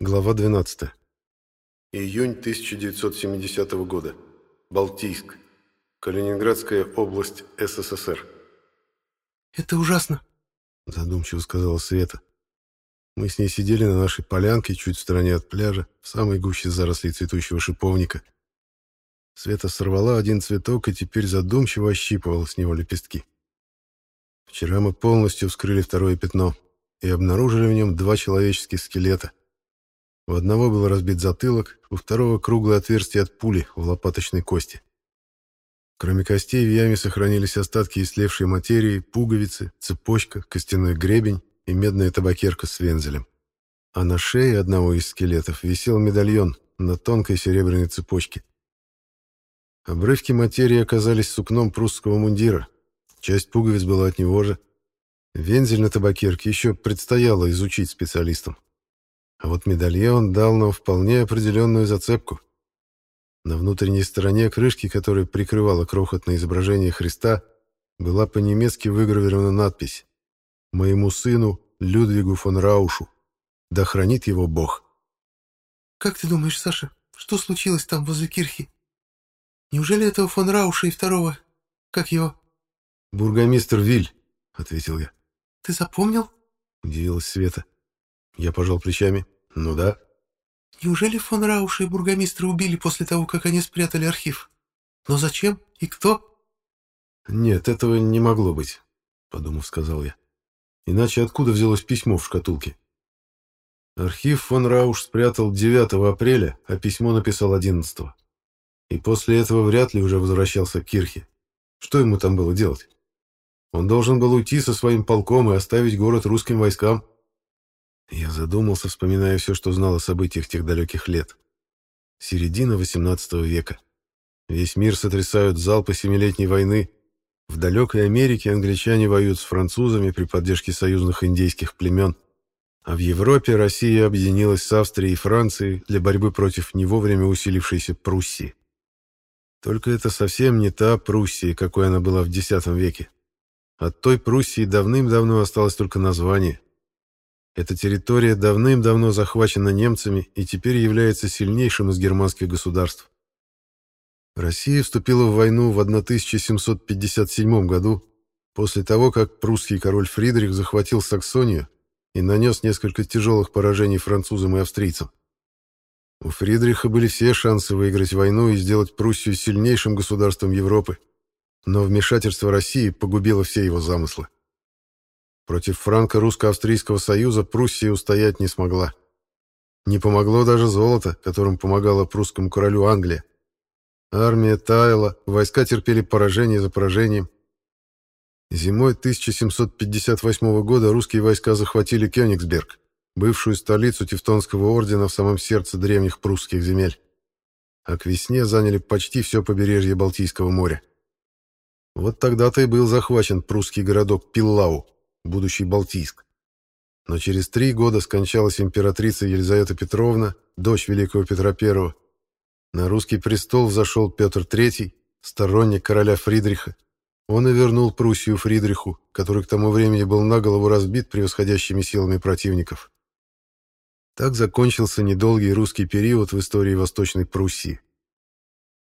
Глава 12. Июнь 1970 года. Балтийск. Калининградская область СССР. «Это ужасно», — задумчиво сказала Света. Мы с ней сидели на нашей полянке, чуть в стороне от пляжа, в самой гуще зарослей цветущего шиповника. Света сорвала один цветок и теперь задумчиво ощипывала с него лепестки. Вчера мы полностью вскрыли второе пятно и обнаружили в нем два человеческих скелета. У одного был разбит затылок, у второго круглое отверстие от пули в лопаточной кости. Кроме костей в яме сохранились остатки истлевшей материи, пуговицы, цепочка, костяной гребень и медная табакерка с вензелем. А на шее одного из скелетов висел медальон на тонкой серебряной цепочке. Обрывки материи оказались сукном прусского мундира. Часть пуговиц была от него же. Вензель на табакерке еще предстояло изучить специалистам. А вот медальон дал нам вполне определенную зацепку. На внутренней стороне крышки, которая прикрывала крохотное изображение Христа, была по-немецки выгравирована надпись «Моему сыну Людвигу фон Раушу. Да хранит его Бог». «Как ты думаешь, Саша, что случилось там возле кирхи? Неужели этого фон Рауша и второго... Как его?» «Бургомистр Виль», — ответил я. «Ты запомнил?» — удивилась Света. Я пожал плечами. Ну да. Неужели фон Рауша и бургомистра убили после того, как они спрятали архив? Но зачем и кто? Нет, этого не могло быть, подумав, сказал я. Иначе откуда взялось письмо в шкатулке? Архив фон Рауш спрятал 9 апреля, а письмо написал 11. И после этого вряд ли уже возвращался к Кирхе. Что ему там было делать? Он должен был уйти со своим полком и оставить город русским войскам. Я задумался, вспоминая все, что знал о событиях тех далеких лет. Середина XVIII века. Весь мир сотрясают залпы Семилетней войны. В далекой Америке англичане воюют с французами при поддержке союзных индейских племен. А в Европе Россия объединилась с Австрией и Францией для борьбы против не вовремя усилившейся Пруссии. Только это совсем не та Пруссия, какой она была в X веке. От той Пруссии давным-давно осталось только название – эта территория давным-давно захвачена немцами и теперь является сильнейшим из германских государств. Россия вступила в войну в 1757 году, после того, как прусский король Фридрих захватил Саксонию и нанес несколько тяжелых поражений французам и австрийцам. У Фридриха были все шансы выиграть войну и сделать Пруссию сильнейшим государством Европы, но вмешательство России погубило все его замыслы. Против франко-русско-австрийского союза Пруссия устоять не смогла. Не помогло даже золото, которым помогала прусскому королю Англия. Армия таяла, войска терпели поражение за поражением. Зимой 1758 года русские войска захватили Кёнигсберг, бывшую столицу Тевтонского ордена в самом сердце древних прусских земель. А к весне заняли почти все побережье Балтийского моря. Вот тогда-то и был захвачен прусский городок Пиллау, будущий Балтийск. Но через три года скончалась императрица Елизавета Петровна, дочь великого Петра I. На русский престол взошел Петр III, сторонник короля Фридриха. Он и вернул Пруссию Фридриху, который к тому времени был наголову разбит превосходящими силами противников. Так закончился недолгий русский период в истории Восточной Пруссии.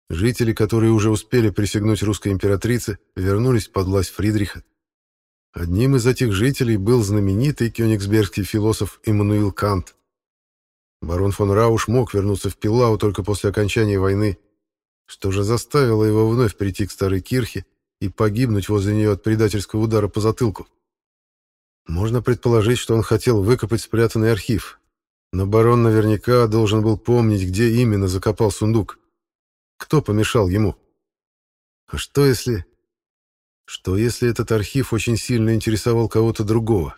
Жители, которые уже успели присягнуть русской императрице, вернулись под власть Фридриха. Одним из этих жителей был знаменитый кёнигсбергский философ Иммануил Кант. Барон фон Рауш мог вернуться в Пилау только после окончания войны, что же заставило его вновь прийти к старой кирхе и погибнуть возле нее от предательского удара по затылку. Можно предположить, что он хотел выкопать спрятанный архив, но барон наверняка должен был помнить, где именно закопал сундук. Кто помешал ему? А что если... Что если этот архив очень сильно интересовал кого-то другого?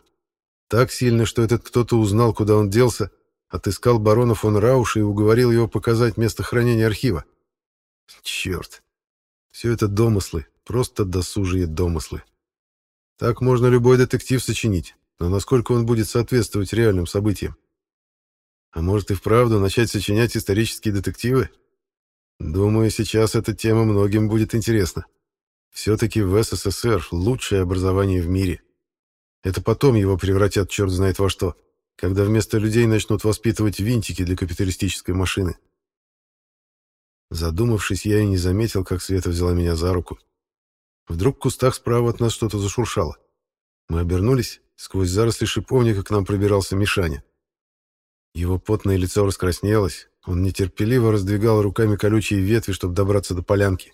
Так сильно, что этот кто-то узнал, куда он делся, отыскал барона фон Рауша и уговорил его показать место хранения архива. Черт. Все это домыслы, просто досужие домыслы. Так можно любой детектив сочинить, но насколько он будет соответствовать реальным событиям? А может и вправду начать сочинять исторические детективы? Думаю, сейчас эта тема многим будет интересна. Все-таки в СССР лучшее образование в мире. Это потом его превратят черт знает во что. когда вместо людей начнут воспитывать винтики для капиталистической машины. Задумавшись, я и не заметил, как Света взяла меня за руку. Вдруг в кустах справа от нас что-то зашуршало. Мы обернулись, сквозь заросли шиповника к нам пробирался Мишаня. Его потное лицо раскраснелось, он нетерпеливо раздвигал руками колючие ветви, чтобы добраться до полянки.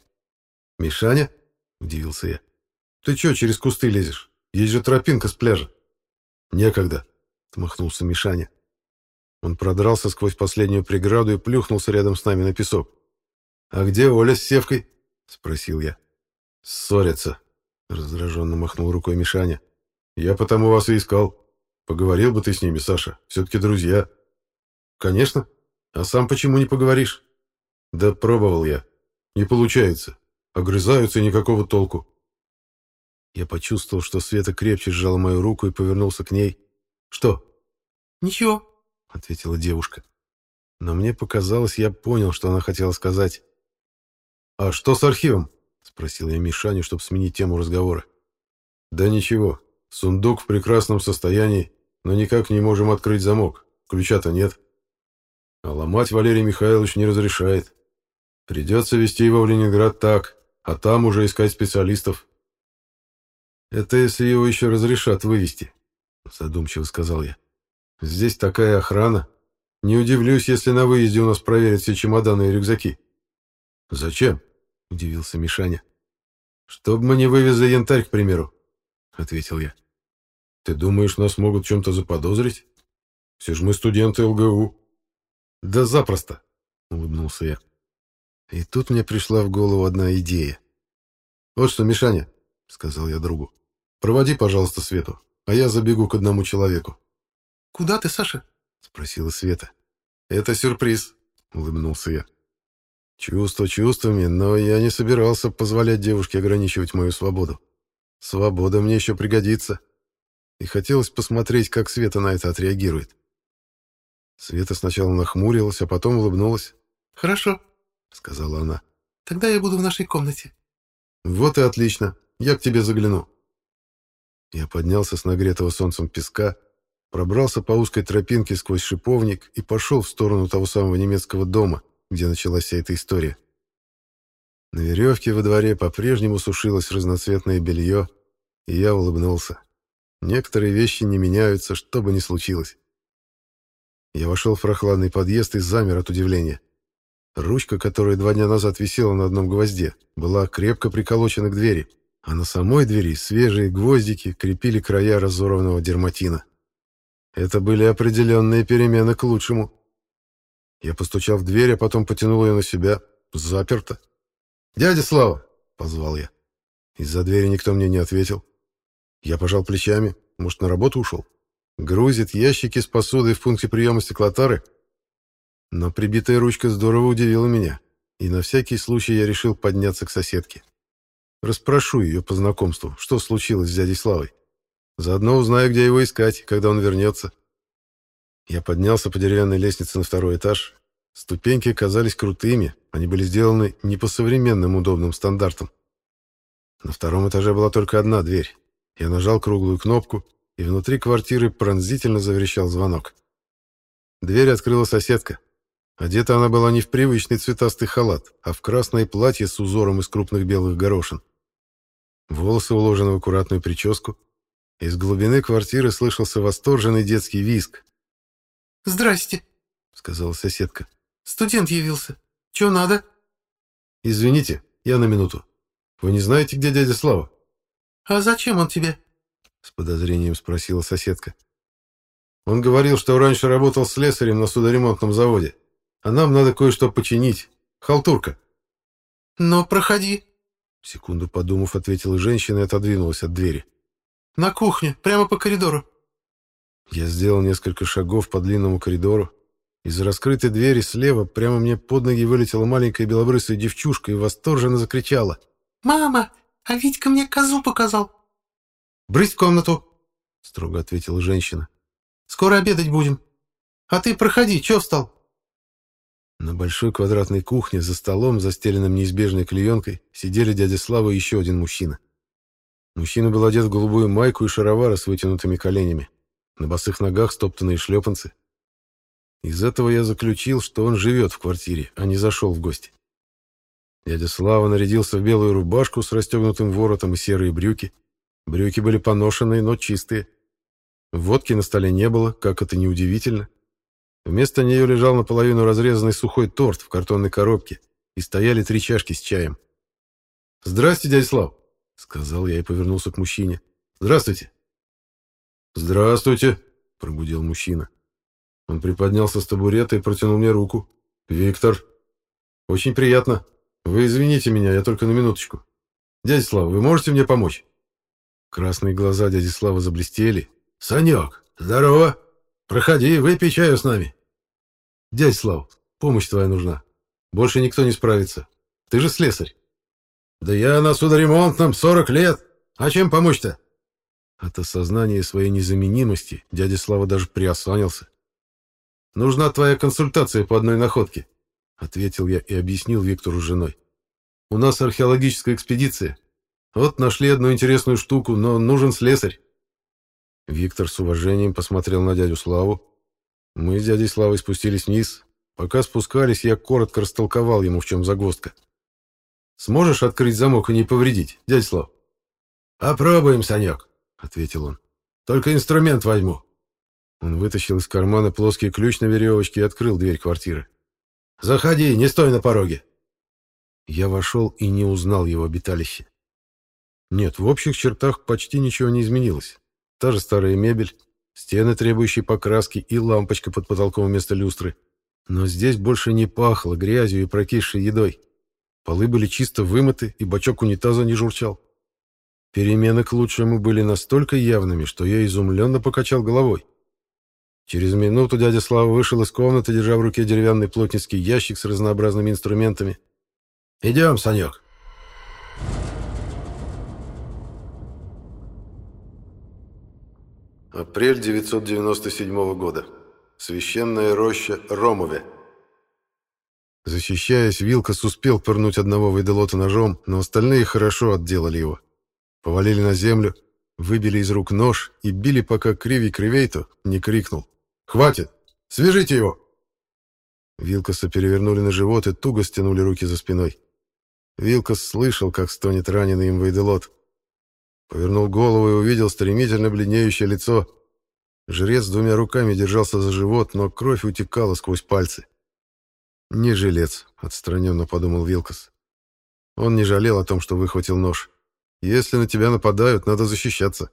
«Мишаня?» — удивился я. «Ты чё через кусты лезешь? Есть же тропинка с пляжа». «Некогда», — отмахнулся Мишаня. Он продрался сквозь последнюю преграду и плюхнулся рядом с нами на песок. «А где Оля с Севкой?» — спросил я. «Ссорятся», — раздраженно махнул рукой Мишаня. «Я потому вас и искал. Поговорил бы ты с ними, Саша. Все-таки друзья». «Конечно. А сам почему не поговоришь?» «Да пробовал я. Не получается. Огрызаются и никакого толку». Я почувствовал, что Света крепче сжала мою руку и повернулся к ней. «Что?» «Ничего», — ответила девушка. Но мне показалось, я понял, что она хотела сказать. «А что с архивом?» — спросил я Мишаню, чтобы сменить тему разговора. «Да ничего. Сундук в прекрасном состоянии, но никак не можем открыть замок. Ключа-то нет. А ломать Валерий Михайлович не разрешает. Придется вести его в Ленинград так, а там уже искать специалистов». «Это если его еще разрешат вывести», — задумчиво сказал я. «Здесь такая охрана. Не удивлюсь, если на выезде у нас проверят все чемоданы и рюкзаки». «Зачем?» — удивился Мишаня. «Чтоб мы не вывезли янтарь, к примеру», — ответил я. «Ты думаешь, нас могут чем-то заподозрить? Все же мы студенты ЛГУ». «Да запросто», — улыбнулся я. И тут мне пришла в голову одна идея. «Вот что, Мишаня», — сказал я другу, — «проводи, пожалуйста, Свету, а я забегу к одному человеку». «Куда ты, Саша?» — спросила Света. «Это сюрприз», — улыбнулся я. Чувство чувствами, но я не собирался позволять девушке ограничивать мою свободу. Свобода мне еще пригодится. И хотелось посмотреть, как Света на это отреагирует. Света сначала нахмурилась, а потом улыбнулась. «Хорошо», — сказала она. «Тогда я буду в нашей комнате». «Вот и отлично. Я к тебе загляну». Я поднялся с нагретого солнцем песка, пробрался по узкой тропинке сквозь шиповник и пошел в сторону того самого немецкого дома, где началась вся эта история. На веревке во дворе по-прежнему сушилось разноцветное белье, и я улыбнулся. Некоторые вещи не меняются, что бы ни случилось. Я вошел в прохладный подъезд и замер от удивления. Ручка, которая два дня назад висела на одном гвозде, была крепко приколочена к двери, а на самой двери свежие гвоздики крепили края разорванного дерматина. Это были определенные перемены к лучшему. Я постучал в дверь, а потом потянул ее на себя. Заперто. «Дядя Слава!» — позвал я. Из-за двери никто мне не ответил. Я пожал плечами. Может, на работу ушел? Грузит ящики с посудой в пункте приема стеклотары? Но прибитая ручка здорово удивила меня, и на всякий случай я решил подняться к соседке. Распрошу ее по знакомству, что случилось с дядей Славой. Заодно узнаю, где его искать, когда он вернется. Я поднялся по деревянной лестнице на второй этаж. Ступеньки казались крутыми, они были сделаны не по современным удобным стандартам. На втором этаже была только одна дверь. Я нажал круглую кнопку, и внутри квартиры пронзительно заверещал звонок. Дверь открыла соседка. Одета она была не в привычный цветастый халат, а в красное платье с узором из крупных белых горошин. Волосы уложены в аккуратную прическу. Из глубины квартиры слышался восторженный детский визг, «Здрасте», — сказала соседка. «Студент явился. Чего надо?» «Извините, я на минуту. Вы не знаете, где дядя Слава?» «А зачем он тебе?» — с подозрением спросила соседка. «Он говорил, что раньше работал слесарем на судоремонтном заводе, а нам надо кое-что починить. Халтурка». «Ну, проходи», — секунду подумав, ответила женщина и отодвинулась от двери. «На кухню, прямо по коридору». Я сделал несколько шагов по длинному коридору. Из раскрытой двери слева прямо мне под ноги вылетела маленькая белобрысая девчушка и восторженно закричала. «Мама, а Витька мне козу показал!» «Брысь в комнату!» — строго ответила женщина. «Скоро обедать будем. А ты проходи, чё встал?» На большой квадратной кухне за столом, застеленным неизбежной клеенкой, сидели дядя Слава и еще один мужчина. Мужчина был одет в голубую майку и шаровары с вытянутыми коленями. на босых ногах стоптанные шлепанцы. Из этого я заключил, что он живет в квартире, а не зашел в гости. Дядя Слава нарядился в белую рубашку с расстегнутым воротом и серые брюки. Брюки были поношенные, но чистые. Водки на столе не было, как это неудивительно. Вместо нее лежал наполовину разрезанный сухой торт в картонной коробке, и стояли три чашки с чаем. «Здрасте, дядя Слав», — сказал я и повернулся к мужчине. «Здравствуйте». «Здравствуйте», — пробудил мужчина. Он приподнялся с табурета и протянул мне руку. «Виктор». «Очень приятно. Вы извините меня, я только на минуточку. Дядя Слава, вы можете мне помочь?» Красные глаза дяди Славы заблестели. «Санек, здорово! Проходи, выпей чаю с нами». «Дядя Слав, помощь твоя нужна. Больше никто не справится. Ты же слесарь». «Да я на судоремонтном сорок лет. А чем помочь-то?» От осознания своей незаменимости дядя Слава даже приосанился. «Нужна твоя консультация по одной находке», — ответил я и объяснил Виктору женой. «У нас археологическая экспедиция. Вот нашли одну интересную штуку, но нужен слесарь». Виктор с уважением посмотрел на дядю Славу. Мы с дядей Славой спустились вниз. Пока спускались, я коротко растолковал ему, в чем загвоздка. «Сможешь открыть замок и не повредить, дядя Слав?» «Попробуем, Санек», — ответил он. «Только инструмент возьму». Он вытащил из кармана плоский ключ на веревочке и открыл дверь квартиры. «Заходи, не стой на пороге!» Я вошел и не узнал его обиталище. Нет, в общих чертах почти ничего не изменилось. Та же старая мебель, стены, требующие покраски, и лампочка под потолком вместо люстры. Но здесь больше не пахло грязью и прокисшей едой. Полы были чисто вымыты, и бачок унитаза не журчал. Перемены к лучшему были настолько явными, что я изумленно покачал головой. Через минуту дядя Слава вышел из комнаты, держа в руке деревянный плотницкий ящик с разнообразными инструментами. «Идем, Санек!» Апрель 997 года. Священная роща Ромове. Защищаясь, Вилкас успел пырнуть одного вейделота ножом, но остальные хорошо отделали его. Повалили на землю, выбили из рук нож и били, пока Криви Кривейто не крикнул. «Хватит! Свяжите его!» Вилкаса перевернули на живот и туго стянули руки за спиной. Вилкас слышал, как стонет раненый им Вейделот. Повернул голову и увидел стремительно бледнеющее лицо. Жрец двумя руками держался за живот, но кровь утекала сквозь пальцы. «Не жилец», — отстраненно подумал Вилкас. Он не жалел о том, что выхватил нож. Если на тебя нападают, надо защищаться.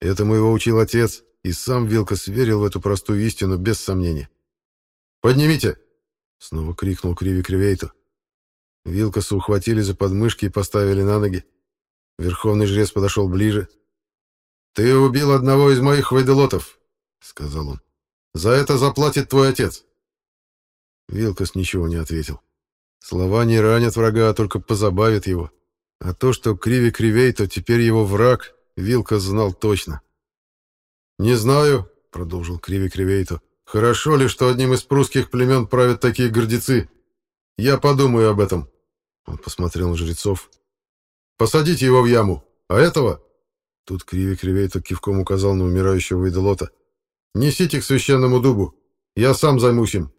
Этому его учил отец, и сам Вилкас верил в эту простую истину без сомнения. «Поднимите!» — снова крикнул Криви Кривейту. Вилкаса ухватили за подмышки и поставили на ноги. Верховный жрец подошел ближе. «Ты убил одного из моих вайделотов», — сказал он. «За это заплатит твой отец». Вилкас ничего не ответил. Слова не ранят врага, а только позабавят его. А то, что Криви Кривей, то теперь его враг, Вилка знал точно. «Не знаю», — продолжил Криви Кривейто, — «хорошо ли, что одним из прусских племен правят такие гордецы? Я подумаю об этом». Он посмотрел на жрецов. «Посадите его в яму, а этого...» Тут Криви Кривейто кивком указал на умирающего идолота. «Несите к священному дубу, я сам займусь им».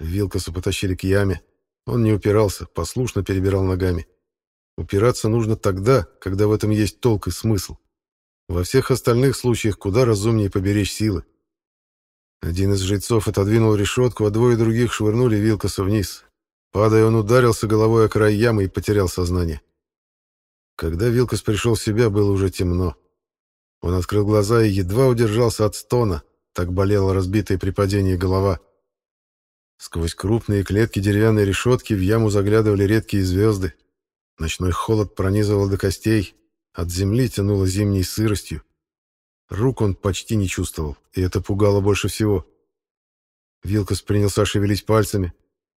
Вилкаса потащили к яме. Он не упирался, послушно перебирал ногами. Упираться нужно тогда, когда в этом есть толк и смысл. Во всех остальных случаях куда разумнее поберечь силы. Один из жрецов отодвинул решетку, а двое других швырнули Вилкаса вниз. Падая, он ударился головой о край ямы и потерял сознание. Когда Вилкас пришел в себя, было уже темно. Он открыл глаза и едва удержался от стона, так болела разбитая при падении голова. Сквозь крупные клетки деревянной решетки в яму заглядывали редкие звезды, Ночной холод пронизывал до костей, от земли тянуло зимней сыростью. Рук он почти не чувствовал, и это пугало больше всего. Вилкас принялся шевелить пальцами,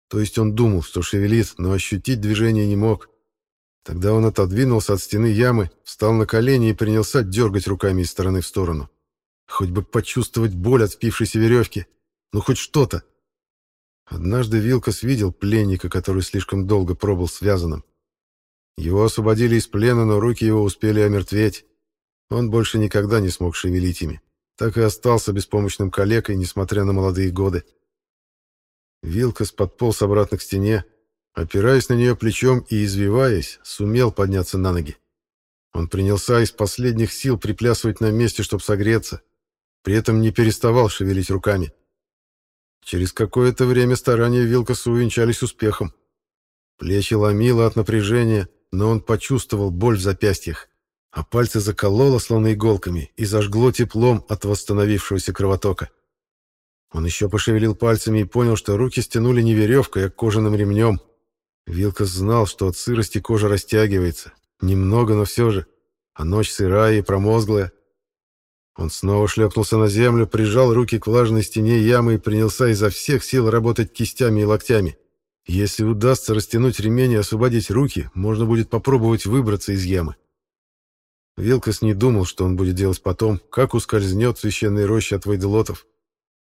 то есть он думал, что шевелит, но ощутить движение не мог. Тогда он отодвинулся от стены ямы, встал на колени и принялся дергать руками из стороны в сторону. Хоть бы почувствовать боль от спившейся веревки. Ну, хоть что-то. Однажды Вилкас видел пленника, который слишком долго пробыл связанным. Его освободили из плена, но руки его успели омертветь. Он больше никогда не смог шевелить ими. так и остался беспомощным калекой, несмотря на молодые годы. Вилкас подполз обратно к стене, опираясь на нее плечом и извиваясь, сумел подняться на ноги. Он принялся из последних сил приплясывать на месте, чтобы согреться, при этом не переставал шевелить руками. Через какое-то время старания Вилкаса увенчались успехом. Плечи ломило от напряжения, но он почувствовал боль в запястьях, а пальцы закололо, словно иголками, и зажгло теплом от восстановившегося кровотока. Он еще пошевелил пальцами и понял, что руки стянули не веревкой, а кожаным ремнем. Вилкас знал, что от сырости кожа растягивается. Немного, но все же. А ночь сырая и промозглая. Он снова шлепнулся на землю, прижал руки к влажной стене ямы и принялся изо всех сил работать кистями и локтями. Если удастся растянуть ремень и освободить руки, можно будет попробовать выбраться из ямы. Вилкас не думал, что он будет делать потом, как ускользнет священной рощи от вайделотов.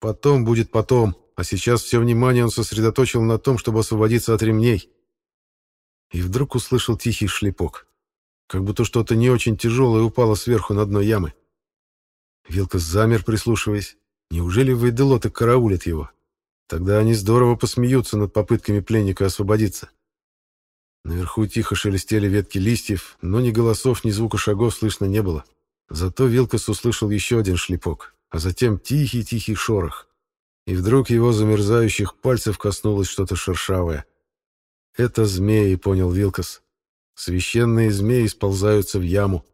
Потом будет потом, а сейчас все внимание он сосредоточил на том, чтобы освободиться от ремней. И вдруг услышал тихий шлепок. Как будто что-то не очень тяжелое упало сверху на дно ямы. Вилка замер, прислушиваясь. Неужели вайделоты караулят его? Тогда они здорово посмеются над попытками пленника освободиться. Наверху тихо шелестели ветки листьев, но ни голосов, ни звука шагов слышно не было. Зато Вилкас услышал еще один шлепок, а затем тихий-тихий шорох. И вдруг его замерзающих пальцев коснулось что-то шершавое. «Это змеи», — понял Вилкас. «Священные змеи сползаются в яму».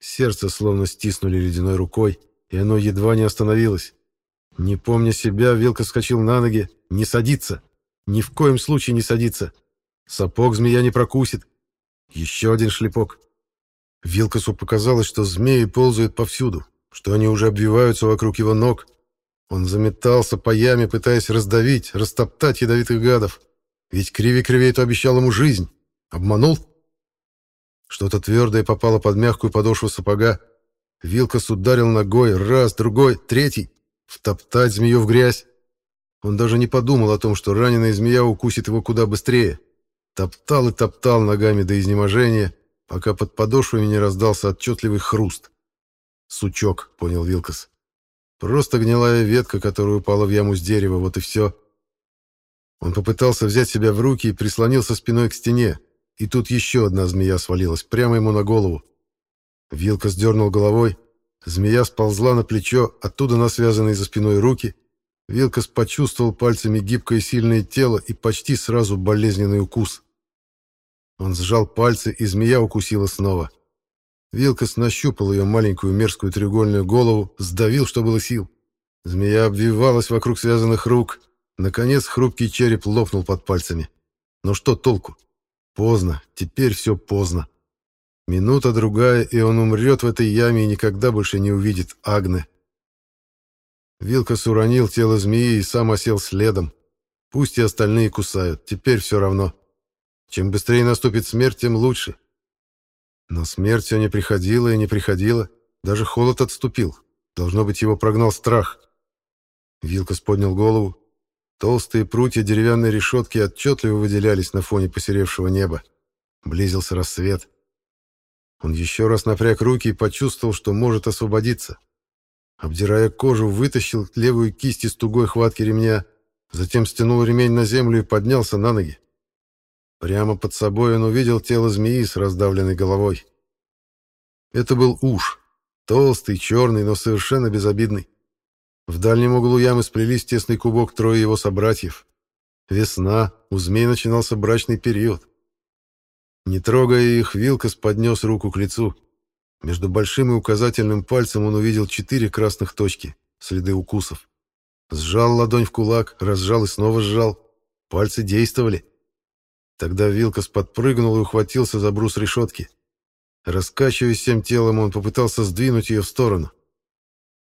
Сердце словно стиснули ледяной рукой, и оно едва не остановилось. Не помня себя, Вилка скочил на ноги. «Не садиться! Ни в коем случае не садиться! Сапог змея не прокусит!» Еще один шлепок. Вилкасу показалось, что змеи ползают повсюду, что они уже обвиваются вокруг его ног. Он заметался по яме, пытаясь раздавить, растоптать ядовитых гадов. Ведь Криви-Кривей-то обещал ему жизнь. Обманул? Что-то твердое попало под мягкую подошву сапога. Вилкас ударил ногой раз, другой, третий. Втоптать змею в грязь. Он даже не подумал о том, что раненая змея укусит его куда быстрее. Топтал и топтал ногами до изнеможения, пока под подошвами не раздался отчетливый хруст. «Сучок», — понял Вилкас. «Просто гнилая ветка, которая упала в яму с дерева, вот и все». Он попытался взять себя в руки и прислонился спиной к стене, и тут еще одна змея свалилась прямо ему на голову. Вилка сдернул головой, змея сползла на плечо, оттуда на связанные за спиной руки. Вилкас почувствовал пальцами гибкое сильное тело и почти сразу болезненный укус. Он сжал пальцы, и змея укусила снова. Вилкас нащупал ее маленькую мерзкую треугольную голову, сдавил, что было сил. Змея обвивалась вокруг связанных рук, Наконец хрупкий череп лопнул под пальцами. Но что толку? Поздно, теперь все поздно. Минута-другая, и он умрет в этой яме и никогда больше не увидит Агны. Вилкас уронил тело змеи и сам осел следом. Пусть и остальные кусают, теперь все равно. Чем быстрее наступит смерть, тем лучше. Но смерть все не приходила и не приходила. Даже холод отступил. Должно быть, его прогнал страх. Вилкас поднял голову. Толстые прутья деревянной решетки отчетливо выделялись на фоне посеревшего неба. Близился рассвет. Он еще раз напряг руки и почувствовал, что может освободиться. Обдирая кожу, вытащил левую кисть из тугой хватки ремня, затем стянул ремень на землю и поднялся на ноги. Прямо под собой он увидел тело змеи с раздавленной головой. Это был уж, толстый, черный, но совершенно безобидный. В дальнем углу ямы сплелись тесный кубок трое его собратьев. Весна, у змей начинался брачный период. Не трогая их, Вилкас поднес руку к лицу. Между большим и указательным пальцем он увидел четыре красных точки, следы укусов. Сжал ладонь в кулак, разжал и снова сжал. Пальцы действовали. Тогда Вилкас подпрыгнул и ухватился за брус решетки. Раскачиваясь всем телом, он попытался сдвинуть ее в сторону.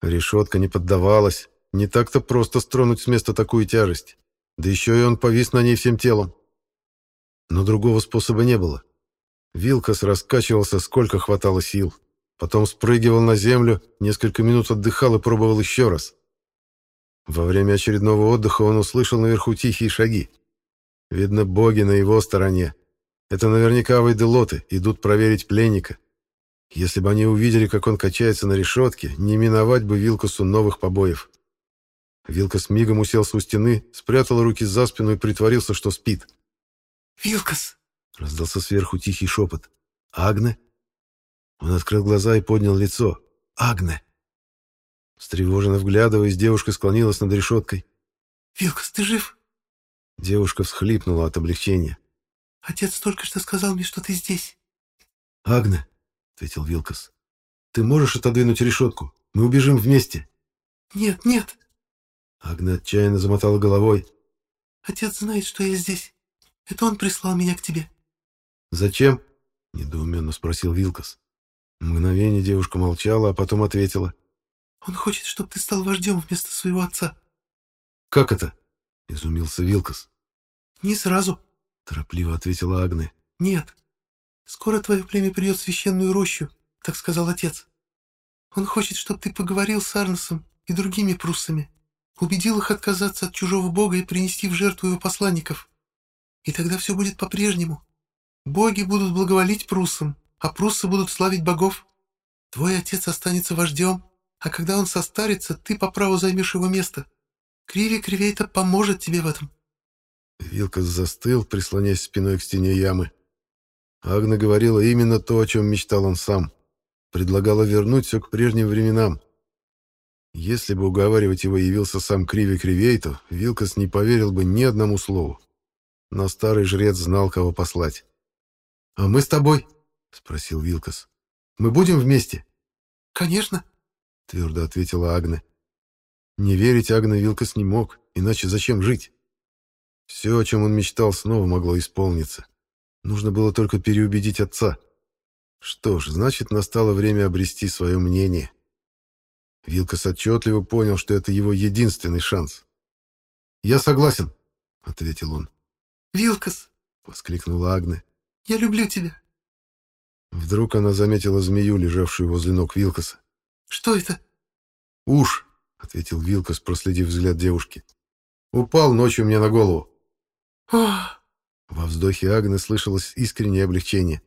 Решетка не поддавалась. Не так-то просто стронуть с места такую тяжесть. Да еще и он повис на ней всем телом. Но другого способа не было. Вилкас раскачивался, сколько хватало сил. Потом спрыгивал на землю, несколько минут отдыхал и пробовал еще раз. Во время очередного отдыха он услышал наверху тихие шаги. Видно, боги на его стороне. Это наверняка вайделоты, идут проверить пленника. Если бы они увидели, как он качается на решетке, не миновать бы Вилкосу новых побоев. Вилкос мигом уселся у стены, спрятал руки за спину и притворился, что спит. «Вилкос!» — раздался сверху тихий шепот. «Агне?» Он открыл глаза и поднял лицо. «Агне!» Встревоженно вглядываясь, девушка склонилась над решеткой. «Вилкос, ты жив?» Девушка всхлипнула от облегчения. «Отец только что сказал мне, что ты здесь». «Агне!» — ответил Вилкос. «Ты можешь отодвинуть решетку? Мы убежим вместе». «Нет, нет!» Агне отчаянно замотала головой. «Отец знает, что я здесь. Это он прислал меня к тебе». «Зачем?» — недоуменно спросил Вилкос. Мгновение девушка молчала, а потом ответила. «Он хочет, чтобы ты стал вождем вместо своего отца». «Как это?» — изумился Вилкос. «Не сразу», — торопливо ответила Агне. «Нет. Скоро твое племя придет в священную рощу, так сказал отец. Он хочет, чтобы ты поговорил с Арносом и другими пруссами, убедил их отказаться от чужого бога и принести в жертву его посланников. И тогда все будет по-прежнему. Боги будут благоволить пруссам, а пруссы будут славить богов. Твой отец останется вождем, а когда он состарится, ты по праву займешь его место. Криви Кривейта поможет тебе в этом. Вилкас застыл, прислонясь спиной к стене ямы. Агна говорила именно то, о чем мечтал он сам. Предлагала вернуть все к прежним временам. Если бы уговаривать его явился сам Криви Кривейто, Вилкас не поверил бы ни одному слову. Но старый жрец знал, кого послать. «А мы с тобой?» — спросил Вилкас. «Мы будем вместе?» «Конечно», — твердо ответила Агне. Не верить Агне Вилкас не мог, иначе зачем жить? Все, о чем он мечтал, снова могло исполниться. Нужно было только переубедить отца. Что ж, значит, настало время обрести свое мнение. Вилкас отчетливо понял, что это его единственный шанс. «Я согласен», — ответил он. «Вилкас!» — воскликнула Агне. «Я люблю тебя!» Вдруг она заметила змею, лежавшую возле ног Вилкаса. «Что это?» «Уж», — ответил Вилкас, проследив взгляд девушки. «Упал ночью мне на голову». «Ох!» Во вздохе Агны слышалось искреннее облегчение.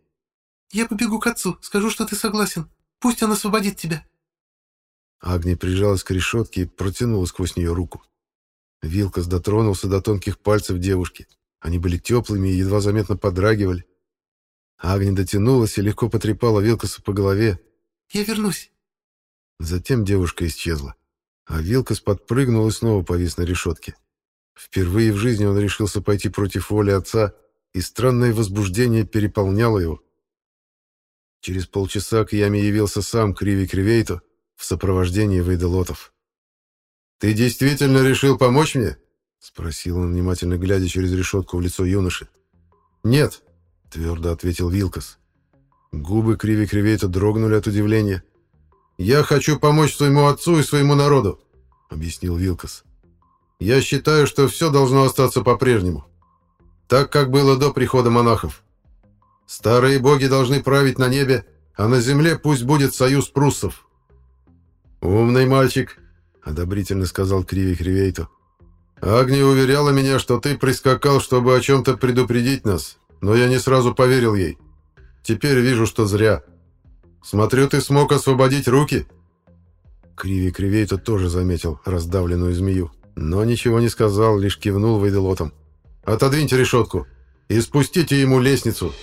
«Я побегу к отцу, скажу, что ты согласен. Пусть он освободит тебя». Агния прижалась к решетке и протянула сквозь нее руку. Вилкас дотронулся до тонких пальцев девушки. Они были теплыми и едва заметно подрагивали. Агния дотянулась и легко потрепала Вилкаса по голове. «Я вернусь». Затем девушка исчезла. А Вилкас подпрыгнул и снова повис на решетке. Впервые в жизни он решился пойти против воли отца, и странное возбуждение переполняло его. Через полчаса к яме явился сам Криви Кривейто в сопровождении Вейделотов. «Ты действительно решил помочь мне?» — спросил он, внимательно глядя через решетку в лицо юноши. «Нет», — твердо ответил Вилкас. Губы Криви Кривейто дрогнули от удивления. «Я хочу помочь своему отцу и своему народу», — объяснил Вилкас. Я считаю, что все должно остаться по-прежнему. Так, как было до прихода монахов. Старые боги должны править на небе, а на земле пусть будет союз пруссов. «Умный мальчик», — одобрительно сказал Криви Кривейто. «Агния уверяла меня, что ты прискакал, чтобы о чем-то предупредить нас, но я не сразу поверил ей. Теперь вижу, что зря. Смотрю, ты смог освободить руки». Криви Кривейто тоже заметил раздавленную змею. Но ничего не сказал, лишь кивнул Вейделотом. «Отодвиньте решетку и спустите ему лестницу!»